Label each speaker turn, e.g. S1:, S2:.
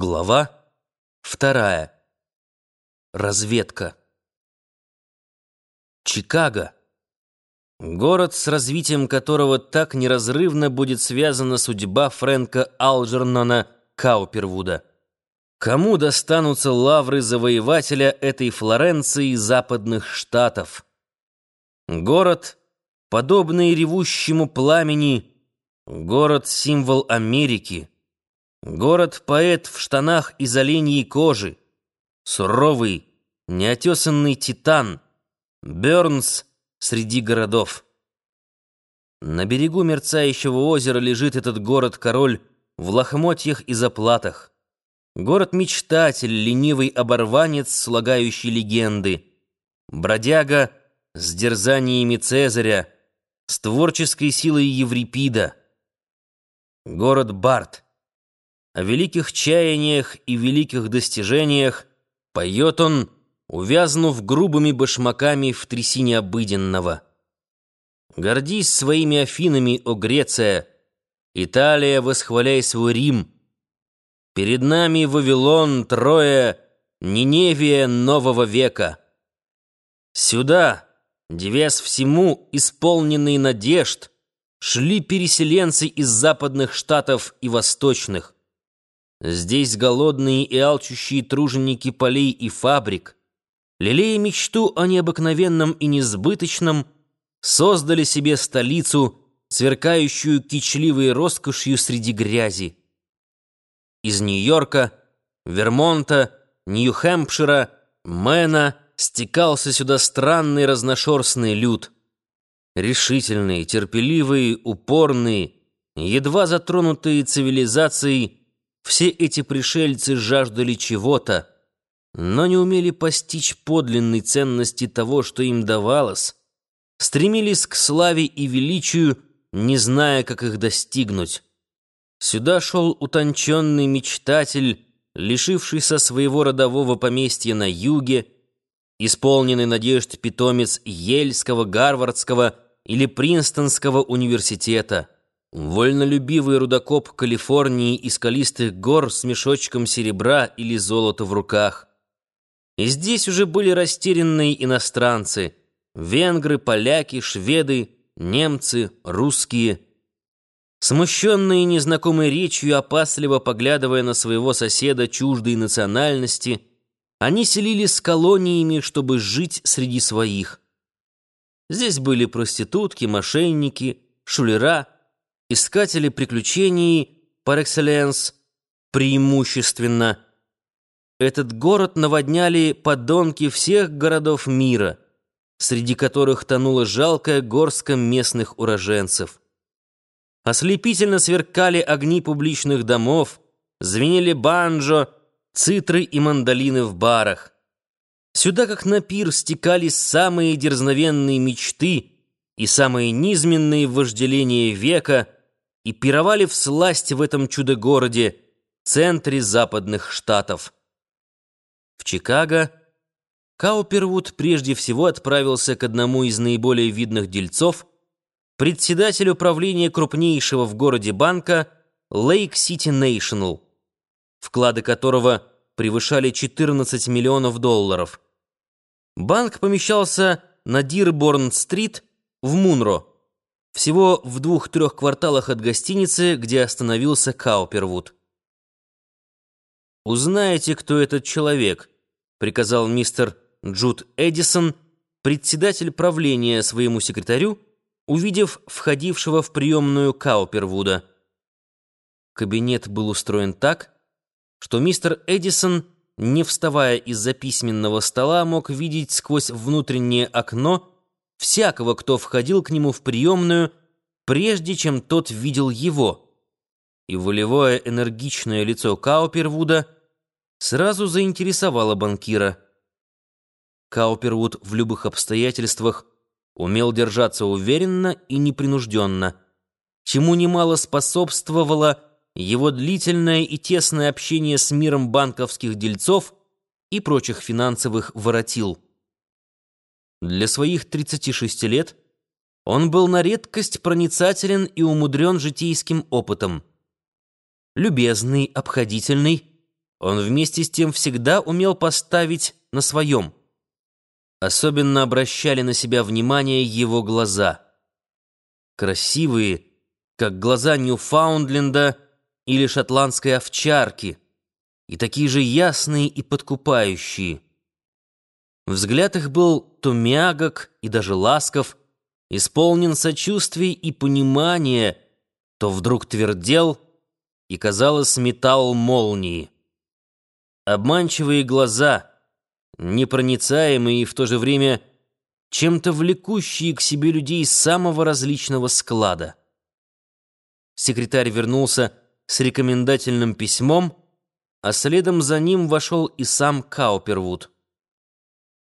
S1: Глава вторая. Разведка. Чикаго. Город, с развитием которого так неразрывно будет связана судьба Фрэнка Алджернона Каупервуда. Кому достанутся лавры завоевателя этой Флоренции западных штатов? Город, подобный ревущему пламени, город-символ Америки — Город-поэт в штанах из оленьей кожи. Суровый, неотесанный титан. Бёрнс среди городов. На берегу мерцающего озера лежит этот город-король в лохмотьях и заплатах. Город-мечтатель, ленивый оборванец, слагающий легенды. Бродяга с дерзаниями Цезаря, с творческой силой Еврипида. Город-бард — о великих чаяниях и великих достижениях поет он, увязнув грубыми башмаками в трясине обыденного. Гордись своими Афинами, о Греция! Италия, восхваляй свой Рим! Перед нами Вавилон, Троя, Ниневия нового века. Сюда, девясь всему, исполненные надежд, шли переселенцы из западных штатов и восточных. Здесь голодные и алчущие труженики полей и фабрик, лелея мечту о необыкновенном и несбыточном, создали себе столицу, сверкающую кичливой роскошью среди грязи. Из Нью-Йорка, Вермонта, Нью-Хэмпшира, Мэна стекался сюда странный разношерстный люд. Решительные, терпеливые, упорные, едва затронутые цивилизацией, все эти пришельцы жаждали чего-то, но не умели постичь подлинной ценности того, что им давалось, стремились к славе и величию, не зная, как их достигнуть. Сюда шел утонченный мечтатель, лишившийся своего родового поместья на юге, исполненный надежд питомец Ельского, Гарвардского или Принстонского университета — Вольнолюбивый рудокоп Калифорнии и скалистых гор с мешочком серебра или золота в руках. И здесь уже были растерянные иностранцы — венгры, поляки, шведы, немцы, русские. Смущенные незнакомой речью, опасливо поглядывая на своего соседа чуждой национальности, они селились с колониями, чтобы жить среди своих. Здесь были проститутки, мошенники, шулера — искатели приключений par excellence преимущественно. Этот город наводняли подонки всех городов мира, среди которых тонула жалкая горстка местных уроженцев. Ослепительно сверкали огни публичных домов, звенели банджо, цитры и мандолины в барах. Сюда, как на пир, стекались самые дерзновенные мечты и самые низменные вожделения века — и пировали в сласть в этом чудо-городе, центре западных штатов. В Чикаго Каупервуд прежде всего отправился к одному из наиболее видных дельцов, председателю правления крупнейшего в городе банка Lake City National, вклады которого превышали 14 миллионов долларов. Банк помещался на Дирборн-стрит в Мунро, всего в двух-трех кварталах от гостиницы, где остановился Каупервуд. «Узнаете, кто этот человек», — приказал мистер Джуд Эдисон, председатель правления своему секретарю, увидев входившего в приемную Каупервуда. Кабинет был устроен так, что мистер Эдисон, не вставая из-за письменного стола, мог видеть сквозь внутреннее окно всякого, кто входил к нему в приемную, прежде чем тот видел его. И волевое энергичное лицо Каупервуда сразу заинтересовало банкира. Каупервуд в любых обстоятельствах умел держаться уверенно и непринужденно, чему немало способствовало его длительное и тесное общение с миром банковских дельцов и прочих финансовых воротил. Для своих 36 лет он был на редкость проницателен и умудрен житейским опытом. Любезный, обходительный, он вместе с тем всегда умел поставить на своем. Особенно обращали на себя внимание его глаза. Красивые, как глаза Ньюфаундленда или шотландской овчарки, и такие же ясные и подкупающие. Взгляд их был то мягок и даже ласков, исполнен сочувствий и понимания, то вдруг твердел и, казалось, металл молнии. Обманчивые глаза, непроницаемые и в то же время чем-то влекущие к себе людей самого различного склада. Секретарь вернулся с рекомендательным письмом, а следом за ним вошел и сам Каупервуд.